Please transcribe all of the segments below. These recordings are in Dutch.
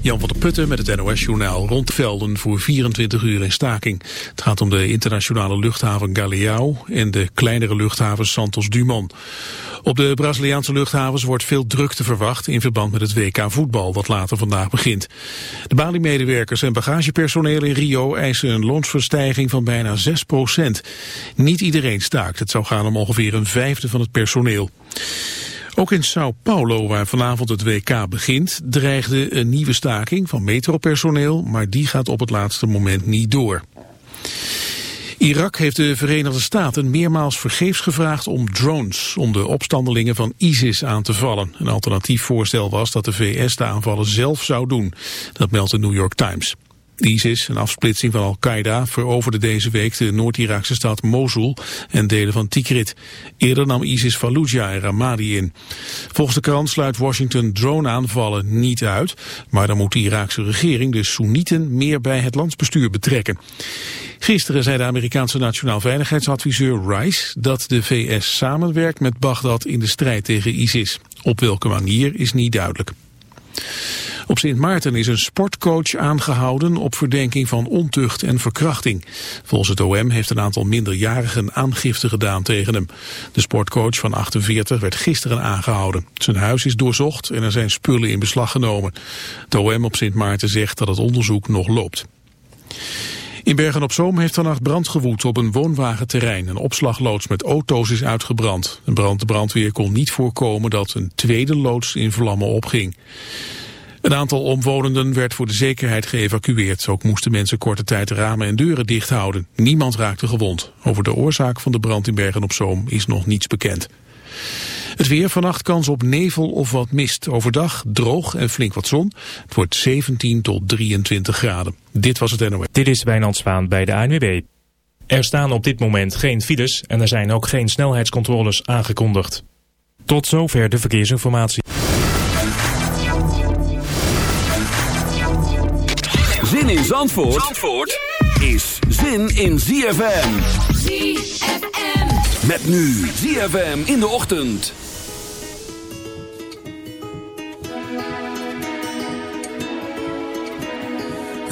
Jan van der Putten met het NOS-journaal rond de velden voor 24 uur in staking. Het gaat om de internationale luchthaven Galeão en de kleinere luchthaven Santos Dumont. Op de Braziliaanse luchthavens wordt veel drukte verwacht in verband met het WK voetbal dat later vandaag begint. De Bali-medewerkers en bagagepersoneel in Rio eisen een loonsverstijging van bijna 6% Niet iedereen staakt, het zou gaan om ongeveer een vijfde van het personeel. Ook in Sao Paulo, waar vanavond het WK begint, dreigde een nieuwe staking van metropersoneel, maar die gaat op het laatste moment niet door. Irak heeft de Verenigde Staten meermaals vergeefs gevraagd om drones, om de opstandelingen van ISIS aan te vallen. Een alternatief voorstel was dat de VS de aanvallen zelf zou doen. Dat meldt de New York Times. ISIS, een afsplitsing van Al-Qaeda, veroverde deze week de Noord-Iraakse stad Mosul en delen van Tikrit. Eerder nam ISIS Fallujah en Ramadi in. Volgens de krant sluit Washington drone-aanvallen niet uit, maar dan moet de Iraakse regering de Soenieten meer bij het landsbestuur betrekken. Gisteren zei de Amerikaanse nationaal veiligheidsadviseur Rice dat de VS samenwerkt met Bagdad in de strijd tegen ISIS. Op welke manier is niet duidelijk. Op Sint Maarten is een sportcoach aangehouden op verdenking van ontucht en verkrachting. Volgens het OM heeft een aantal minderjarigen aangifte gedaan tegen hem. De sportcoach van 48 werd gisteren aangehouden. Zijn huis is doorzocht en er zijn spullen in beslag genomen. Het OM op Sint Maarten zegt dat het onderzoek nog loopt. In Bergen-op-Zoom heeft vannacht brand gewoed op een woonwagenterrein. Een opslagloods met auto's is uitgebrand. De brandweer kon niet voorkomen dat een tweede loods in vlammen opging. Een aantal omwonenden werd voor de zekerheid geëvacueerd. Ook moesten mensen korte tijd ramen en deuren dicht houden. Niemand raakte gewond. Over de oorzaak van de brand in Bergen-op-Zoom is nog niets bekend. Het weer vannacht kans op nevel of wat mist. Overdag droog en flink wat zon. Het wordt 17 tot 23 graden. Dit was het NOS. Dit is Wijnand Zwaan bij de ANWB. Er staan op dit moment geen files en er zijn ook geen snelheidscontroles aangekondigd. Tot zover de verkeersinformatie. Zin in Zandvoort, Zandvoort is zin in ZFM. ZFM. Met nu ZFM in de ochtend.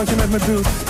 wat je met me doet.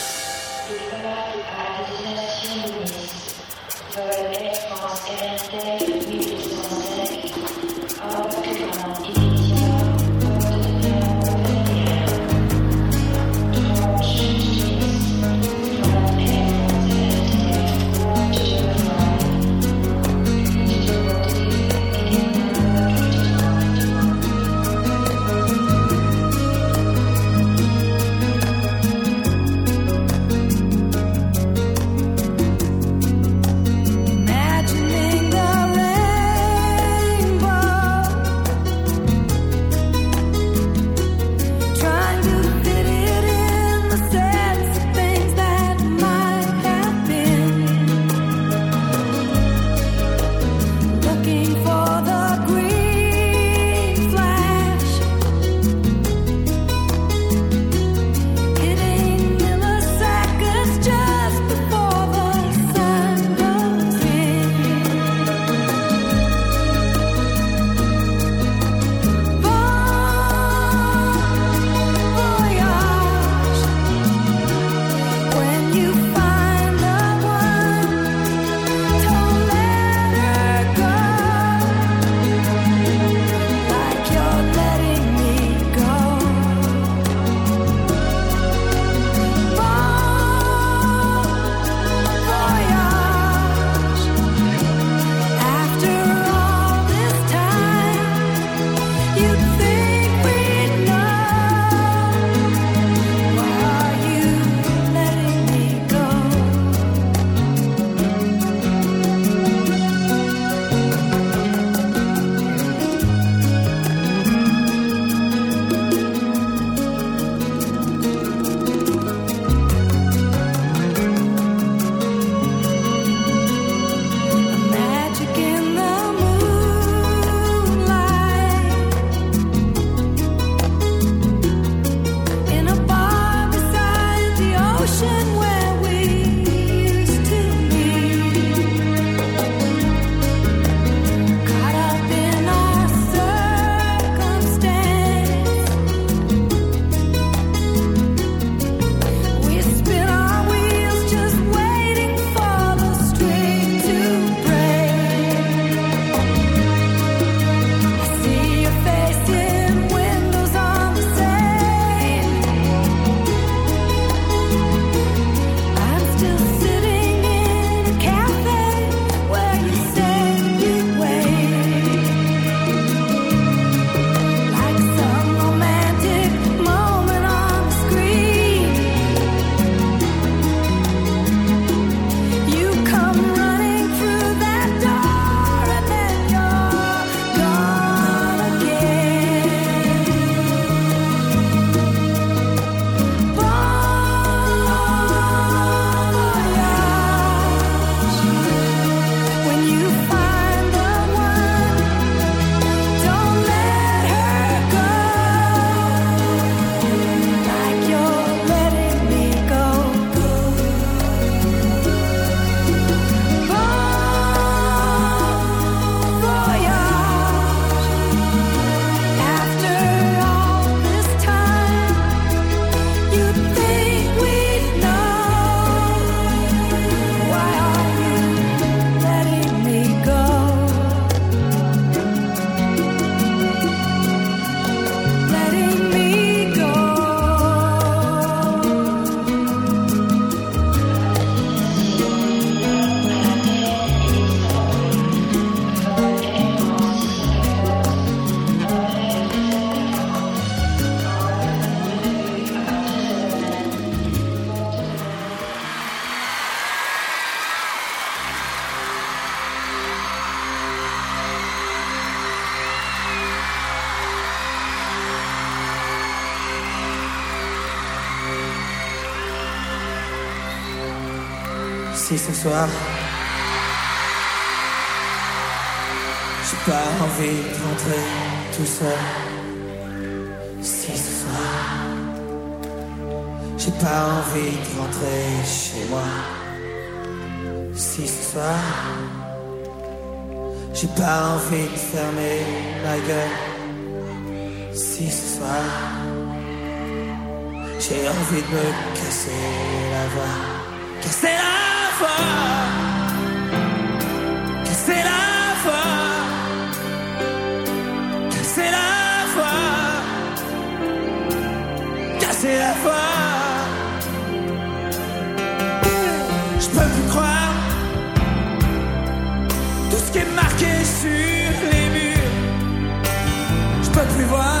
But we won.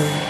Cooper.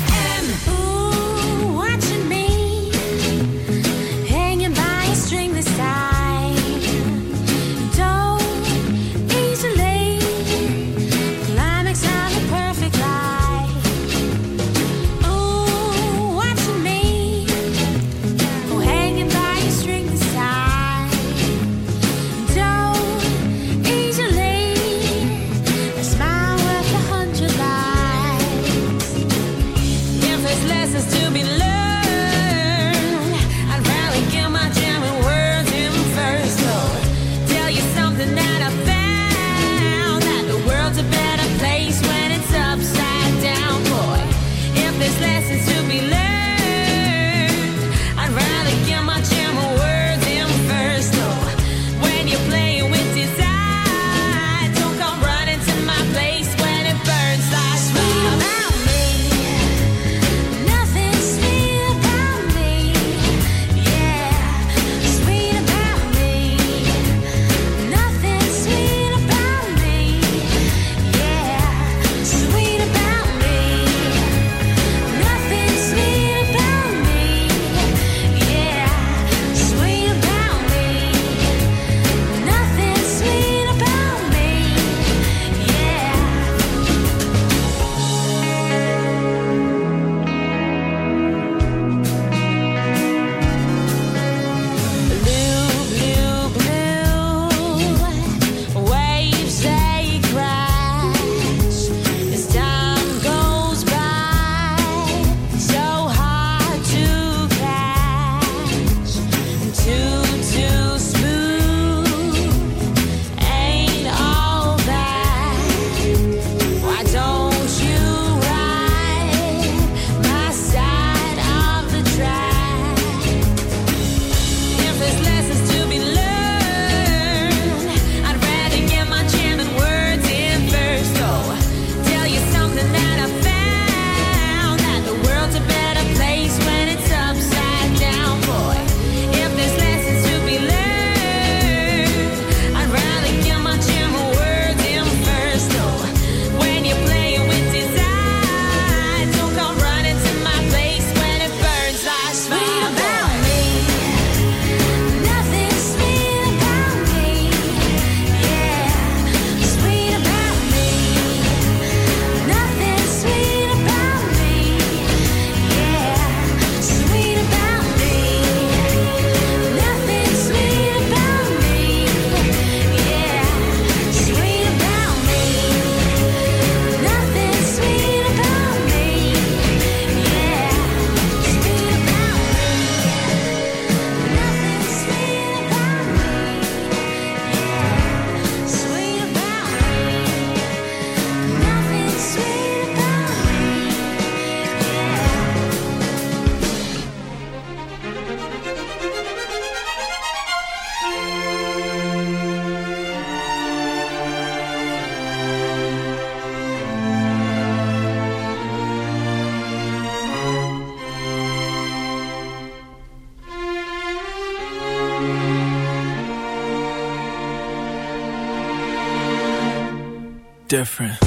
different.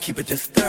keep it this.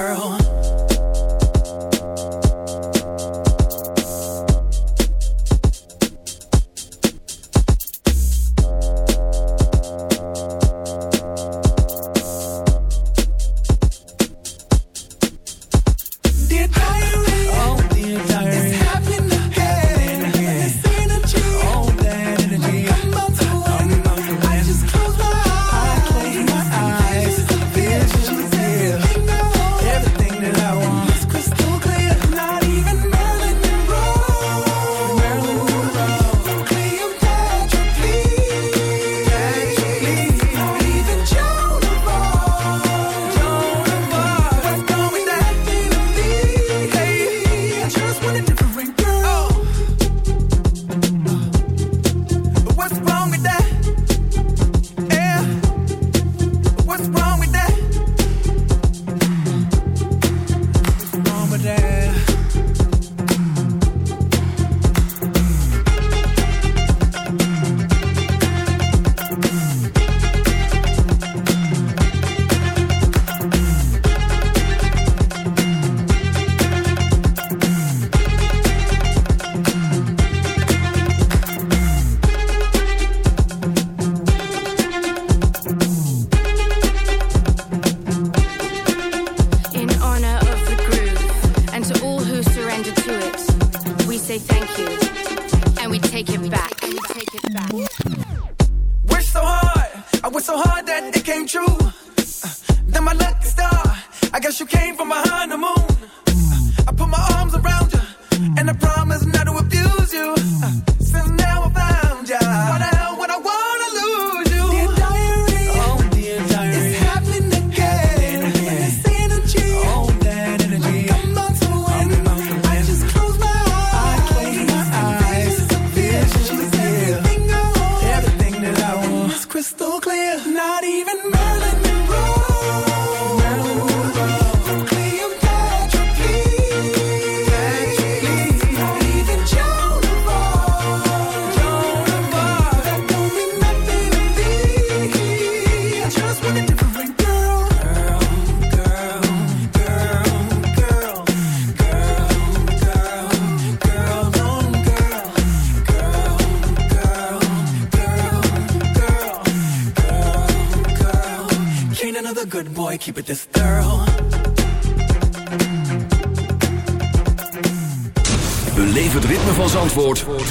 tender to it. We say thank you, and we take it back. Take it back. Wish so hard, I wish so hard that it came true. Uh, then my lucky star, I guess you came from behind the moon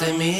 de mí.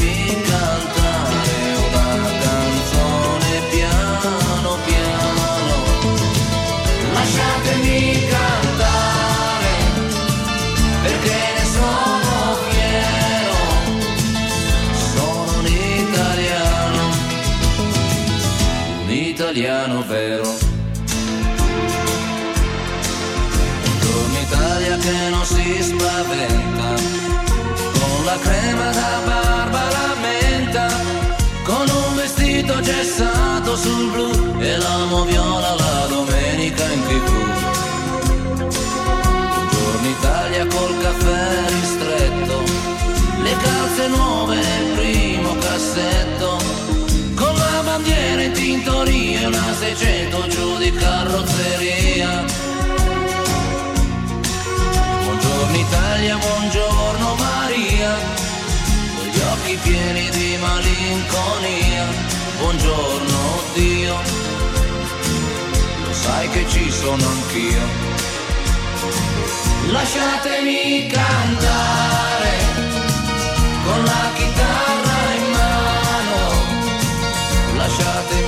me. Gessato sul blu e l'amo viola la domenica in tv. Buongiorno Italia col caffè ristretto, le calze nuove nel primo cassetto, con la bandiera in tintoria e una 600 giù di carrozzeria. Buongiorno Italia, buongiorno Maria, con gli occhi pieni di malinconia. Buongiorno Dio, lo sai che ci sono anch'io. Lasciatemi cantare con la chitarra in mano, lasciatemi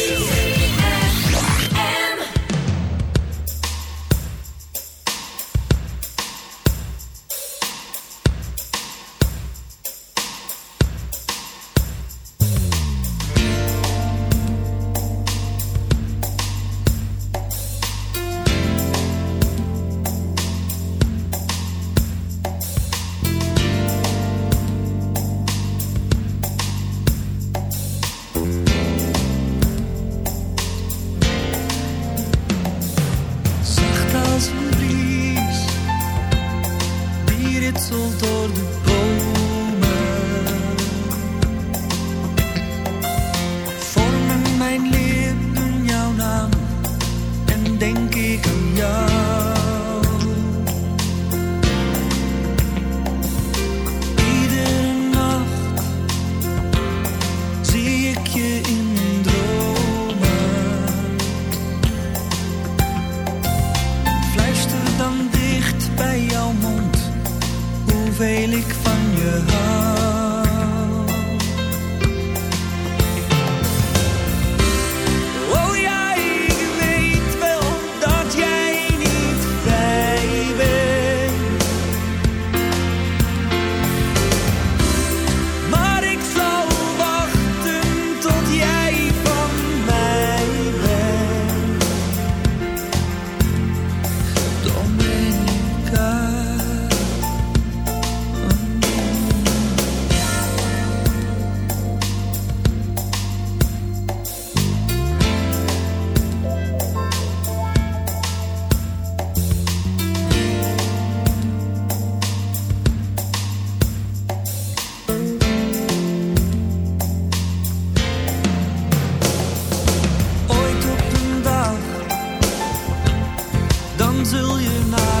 zul je naar